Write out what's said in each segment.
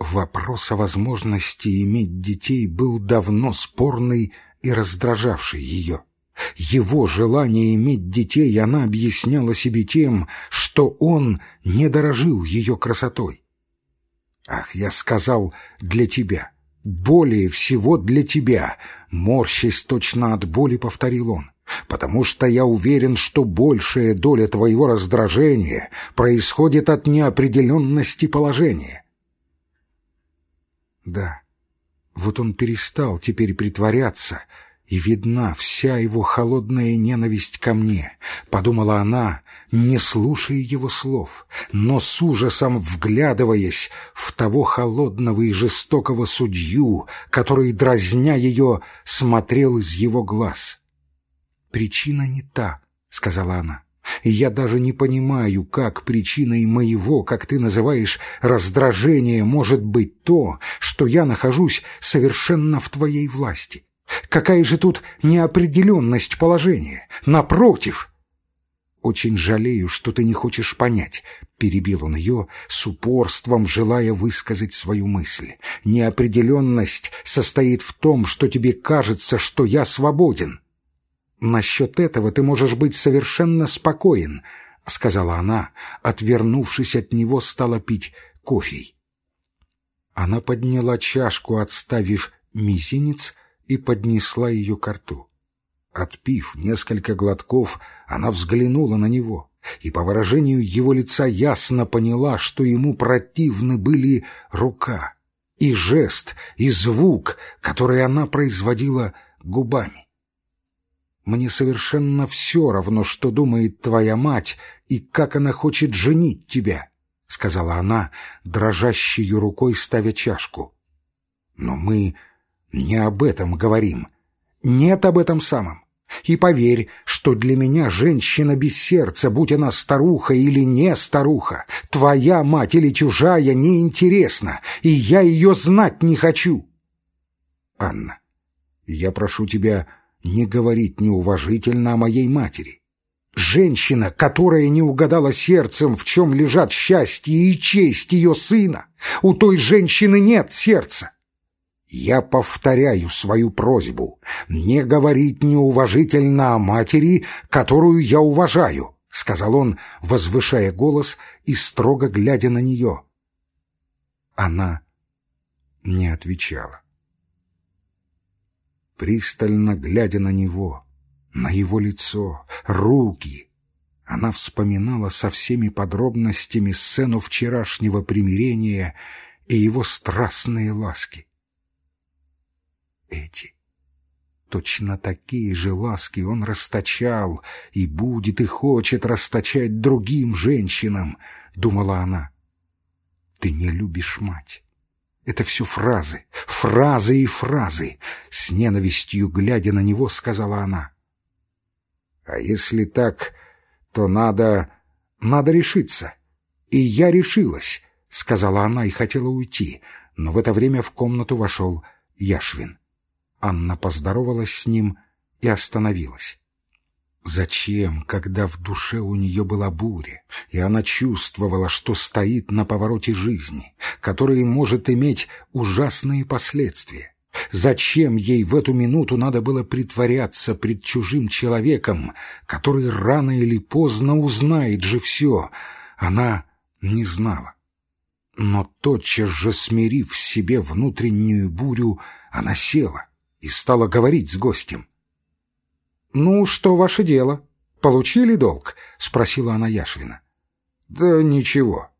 Вопрос о возможности иметь детей был давно спорный и раздражавший ее. Его желание иметь детей она объясняла себе тем, что он не дорожил ее красотой. «Ах, я сказал для тебя, более всего для тебя», — морщась точно от боли повторил он потому что я уверен, что большая доля твоего раздражения происходит от неопределенности положения. Да, вот он перестал теперь притворяться, и видна вся его холодная ненависть ко мне, подумала она, не слушая его слов, но с ужасом вглядываясь в того холодного и жестокого судью, который, дразня ее, смотрел из его глаз. «Причина не та», — сказала она. Я даже не понимаю, как причиной моего, как ты называешь, раздражения может быть то, что я нахожусь совершенно в твоей власти. Какая же тут неопределенность положения? Напротив!» «Очень жалею, что ты не хочешь понять», — перебил он ее, с упорством желая высказать свою мысль. «Неопределенность состоит в том, что тебе кажется, что я свободен». «Насчет этого ты можешь быть совершенно спокоен», — сказала она, отвернувшись от него, стала пить кофе. Она подняла чашку, отставив мизинец, и поднесла ее к рту. Отпив несколько глотков, она взглянула на него и по выражению его лица ясно поняла, что ему противны были рука и жест, и звук, который она производила губами. Мне совершенно все равно, что думает твоя мать и как она хочет женить тебя, — сказала она, дрожащей рукой ставя чашку. Но мы не об этом говорим. Нет об этом самом. И поверь, что для меня женщина без сердца, будь она старуха или не старуха, твоя мать или чужая, неинтересна, и я ее знать не хочу. Анна, я прошу тебя не говорить неуважительно о моей матери. Женщина, которая не угадала сердцем, в чем лежат счастье и честь ее сына, у той женщины нет сердца. Я повторяю свою просьбу не говорить неуважительно о матери, которую я уважаю, — сказал он, возвышая голос и строго глядя на нее. Она не отвечала пристально глядя на него, на его лицо, руки. Она вспоминала со всеми подробностями сцену вчерашнего примирения и его страстные ласки. Эти, точно такие же ласки он расточал и будет и хочет расточать другим женщинам, думала она. Ты не любишь мать. Это все фразы, фразы и фразы. С ненавистью, глядя на него, сказала она. А если так, то надо... надо решиться. И я решилась, сказала она и хотела уйти, но в это время в комнату вошел Яшвин. Анна поздоровалась с ним и остановилась. Зачем, когда в душе у нее была буря, и она чувствовала, что стоит на повороте жизни, который может иметь ужасные последствия? Зачем ей в эту минуту надо было притворяться пред чужим человеком, который рано или поздно узнает же все? Она не знала. Но тотчас же, смирив в себе внутреннюю бурю, она села и стала говорить с гостем. «Ну, что ваше дело? Получили долг?» — спросила она Яшвина. «Да ничего.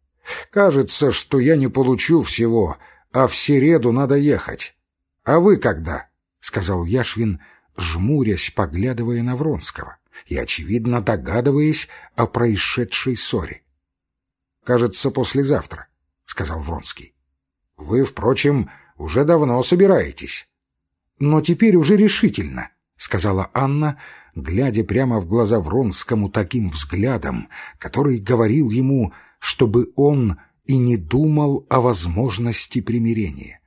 Кажется, что я не получу всего, а в Середу надо ехать. А вы когда?» — сказал Яшвин, жмурясь, поглядывая на Вронского и, очевидно, догадываясь о происшедшей ссоре. «Кажется, послезавтра», — сказал Вронский. «Вы, впрочем, уже давно собираетесь». «Но теперь уже решительно», — сказала Анна, глядя прямо в глаза Вронскому таким взглядом, который говорил ему, чтобы он и не думал о возможности примирения.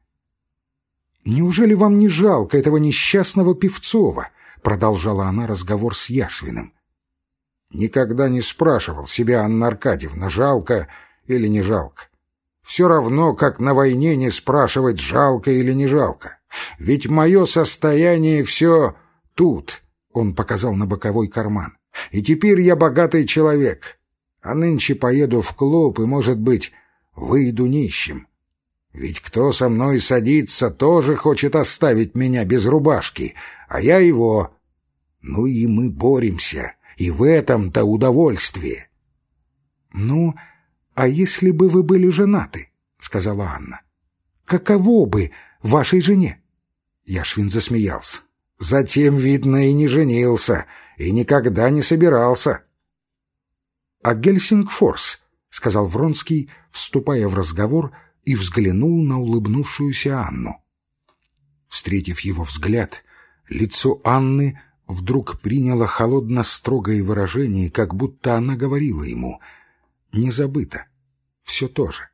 «Неужели вам не жалко этого несчастного Певцова?» — продолжала она разговор с Яшвиным. «Никогда не спрашивал себя, Анна Аркадьевна, жалко или не жалко. Все равно, как на войне не спрашивать, жалко или не жалко. Ведь мое состояние все тут, — он показал на боковой карман. И теперь я богатый человек. А нынче поеду в клуб и, может быть, выйду нищим. Ведь кто со мной садится, тоже хочет оставить меня без рубашки, а я его. Ну и мы боремся, и в этом-то удовольствие. — Ну, а если бы вы были женаты, — сказала Анна, — каково бы вашей жене? Яшвин засмеялся. — Затем, видно, и не женился, и никогда не собирался. — А Гельсингфорс, — сказал Вронский, вступая в разговор, и взглянул на улыбнувшуюся Анну. Встретив его взгляд, лицо Анны вдруг приняло холодно-строгое выражение, как будто она говорила ему «Не забыто, все то же».